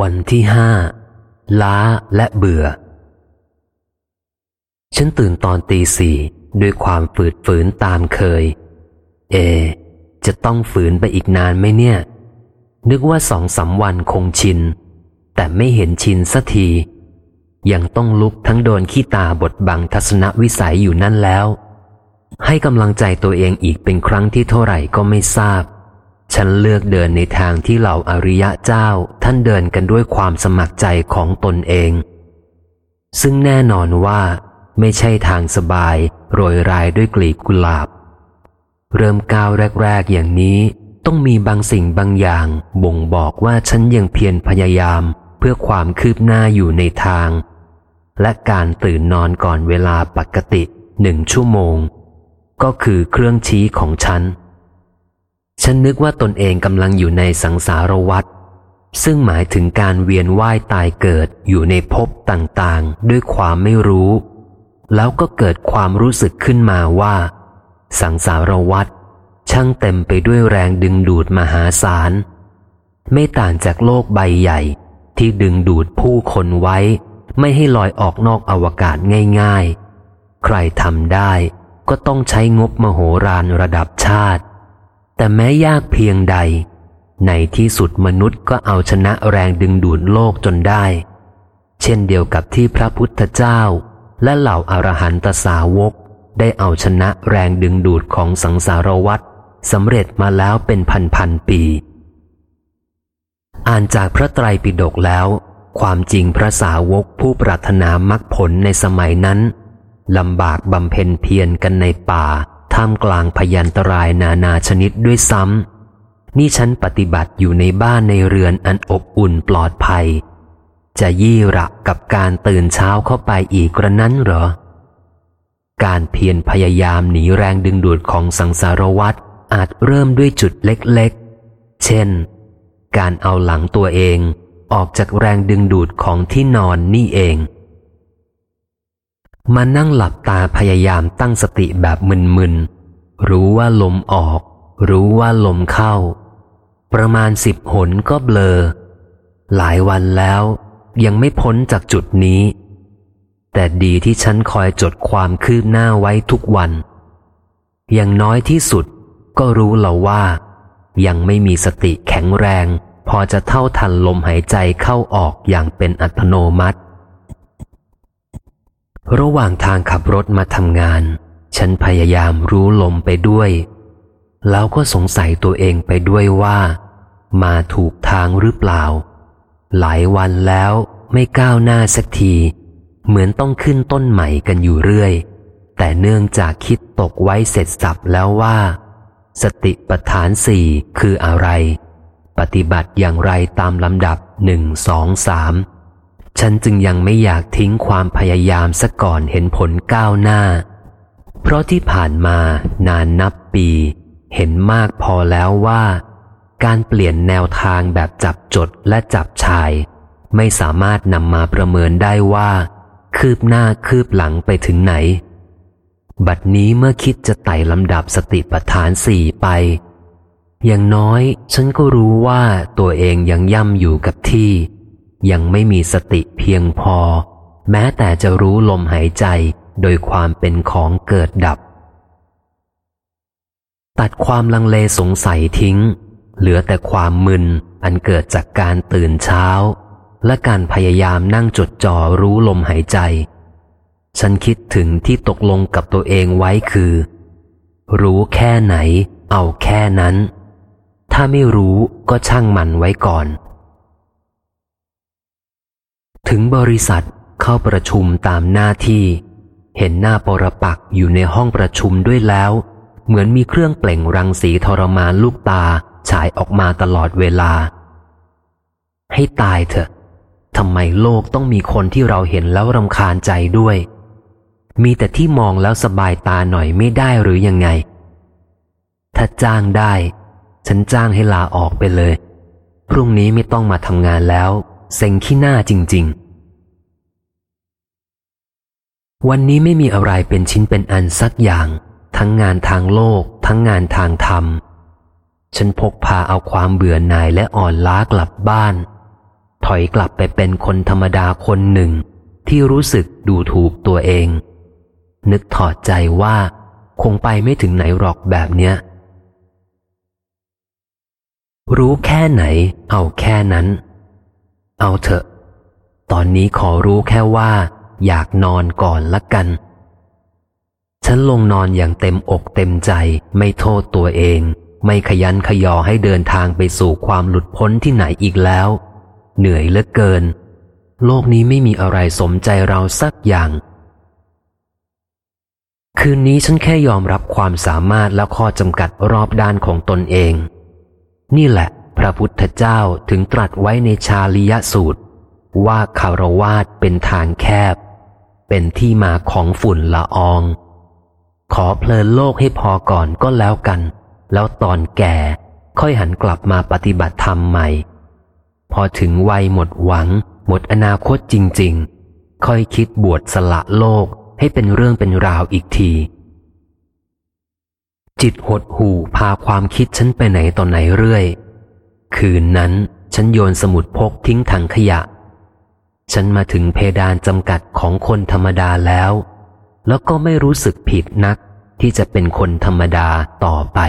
วันที่ห้าล้าและเบื่อ ฉันตื่นตอนตีสี่ด้วยความฝืดฝืนตามเคย เอ จะต้องฝืนไปอีกนานไหมเนี่ย นึกว่าสองสาวันคงชิน แต่ไม่เห็นชินสักที ยังต้องลุกทั้งโดนขี้ตาบดบังทัศนวิสัยอยู่นั่นแล้ว ให้กำลังใจตัวเองอีกเป็นครั้งที่เท่าไหร่ก็ไม่ทราบ ฉันเลือกเดินในทางที่เหล่าอริยะเจ้าท่านเดินกันด้วยความสมัครใจของตนเอง ซึ่งแน่นอนว่า ไม่ใช่ทางสบายโรยรายด้วยกลีบกุหลาบ เริ่มก้าวแรก ๆ อย่างนี้ต้องมีบางสิ่งบางอย่าง บ่งบอกว่าฉันยังเพียรพยายามเพื่อความคืบหน้าอยู่ในทาง และการตื่นนอนก่อนเวลาปกติหนึ่งชั่วโมง ก็คือเครื่องชี้ของฉัน ฉันนึกว่าตนเองกำลังอยู่ในสังสารวัฏซึ่งหมายถึงการเวียนว่ายตายเกิดอยู่ในภพต่างๆ ด้วยความไม่รู้ แล้วก็เกิดความรู้สึกขึ้นมาว่า สังสารวัฏช่างเต็มไปด้วยแรงดึงดูดมหาศาล ไม่ต่างจากโลกใบใหญ่ ที่ดึงดูดผู้คนไว้ ไม่ให้ลอยออกนอกอวกาศง่าย ๆ ใครทำได้ก็ต้องใช้งบมโหฬารระดับชาติ แต่แม้ยากเพียงใด ในที่สุดมนุษย์ก็เอาชนะแรงดึงดูดโลกจนได้ เช่นเดียวกับที่พระพุทธเจ้า และเหล่าอารหันตสาวก ได้เอาชนะแรงดึงดูดของสังสารวัฏสำเร็จมาแล้วเป็นพันพันปี อ่านจากพระไตรปิฎกแล้ว ความจริงพระสาวกผู้ปรารถนามรรคผลในสมัยนั้นลำบากบำเพ็ญเพียรกันในป่า ท่ามกลางพยันตรายนานาชนิดด้วยซ้ำนี่ฉันปฏิบัติอยู่ในบ้านในเรือนอันอบอุ่นปลอดภัย จะยี่ระกับการตื่นเช้าเข้าไปอีกกระนั้นเหรอ การเพียรพยายามหนีแรงดึงดูดของสังสารวัฏอาจเริ่มด้วยจุดเล็กๆ เช่น การเอาหลังตัวเองออกจากแรงดึงดูดของที่นอนนี่เอง มานั่งหลับตาพยายามตั้งสติแบบมึนๆ รู้ว่าลมออก รู้ว่าลมเข้า ประมาณสิบหนก็เบลอ หลายวันแล้วยังไม่พ้นจากจุดนี้ แต่ดีที่ฉันคอยจดความคืบหน้าไว้ทุกวัน อย่างน้อยที่สุดก็รู้แล้วว่า ยังไม่มีสติแข็งแรง พอจะเท่าทันลมหายใจเข้าออกอย่างเป็นอัตโนมัติ ระหว่างทางขับรถมาทำงาน ฉันพยายามรู้ลมไปด้วย แล้วก็สงสัยตัวเองไปด้วยว่า มาถูกทางหรือเปล่า หลายวันแล้วไม่ก้าวหน้าสักที เหมือนต้องขึ้นต้นใหม่กันอยู่เรื่อย แต่เนื่องจากคิดตกไว้เสร็จสับแล้วว่า สติปัฏฐานสี่คืออะไร ปฏิบัติอย่างไรตามลำดับหนึ่งสองสาม ฉันจึงยังไม่อยากทิ้งความพยายามซะก่อนเห็นผลก้าวหน้า เพราะที่ผ่านมานานนับปี เห็นมากพอแล้วว่า การเปลี่ยนแนวทางแบบจับจดและจับชาย ไม่สามารถนำมาประเมินได้ว่า คืบหน้าคืบหลังไปถึงไหน บัดนี้เมื่อคิดจะไต่ลำดับสติปัฏฐานสี่ไป อย่างน้อย ฉันก็รู้ว่าตัวเองยังย่ำอยู่กับที่ ยังไม่มีสติเพียงพอ แม้แต่จะรู้ลมหายใจโดยความเป็นของเกิดดับ ตัดความลังเลสงสัยทิ้ง เหลือแต่ความมึนอันเกิดจากการตื่นเช้า และการพยายามนั่งจดจ่อรู้ลมหายใจ ฉันคิดถึงที่ตกลงกับตัวเองไว้คือ รู้แค่ไหน เอาแค่นั้น ถ้าไม่รู้ก็ช่างมันไว้ก่อน ถึงบริษัทเข้าประชุมตามหน้าที่ เห็นหน้าปรปักอยู่ในห้องประชุมด้วยแล้ว เหมือนมีเครื่องเปล่งรังสีทรมานลูกตาฉายออกมาตลอดเวลา ให้ตายเถอะทำไมโลกต้องมีคนที่เราเห็นแล้วรำคาญใจด้วย มีแต่ที่มองแล้วสบายตาหน่อยไม่ได้หรือยังไง ถ้าจ้างได้ ฉันจ้างให้ลาออกไปเลย พรุ่งนี้ไม่ต้องมาทำงานแล้ว เซ็งขี้หน้าจริง ๆ วันนี้ไม่มีอะไรเป็นชิ้นเป็นอันสักอย่าง ทั้งงานทางโลก ทั้งงานทางธรรม ฉันพกพาเอาความเบื่อหน่ายและอ่อนล้ากลับบ้าน ถอยกลับไปเป็นคนธรรมดาคนหนึ่ง ที่รู้สึกดูถูกตัวเอง นึกถอดใจว่า คงไปไม่ถึงไหนหรอกแบบเนี้ย รู้แค่ไหน เอาแค่นั้น เอาเถอะ ตอนนี้ขอรู้แค่ว่า อยากนอนก่อนละกัน ฉันลงนอนอย่างเต็มอกเต็มใจ ไม่โทษตัวเอง ไม่ขยันขยอให้เดินทางไปสู่ความหลุดพ้นที่ไหนอีกแล้ว เหนื่อยเหลือเกิน โลกนี้ไม่มีอะไรสมใจเราสักอย่าง คืนนี้ฉันแค่ยอมรับความสามารถและข้อจำกัดรอบด้านของตนเอง นี่แหละ พระพุทธเจ้าถึงตรัสไว้ในชาลิยสูตรว่าคารวาสเป็นทางแคบ เป็นที่มาของฝุ่นละออง ขอเพลินโลกให้พอก่อนก็แล้วกัน แล้วตอนแก่ ค่อยหันกลับมาปฏิบัติธรรมใหม่ พอถึงวัยหมดหวัง หมดอนาคตจริง ๆ ค่อยคิดบวชสละโลกให้เป็นเรื่องเป็นราวอีกที จิตหดหูพาความคิดฉันไปไหนต่อไหนเรื่อย คืนนั้นฉันโยนสมุดพกทิ้งถังขยะ ฉันมาถึงเพดานจำกัดของคนธรรมดาแล้ว แล้วก็ไม่รู้สึกผิดนักที่จะเป็นคนธรรมดาต่อไป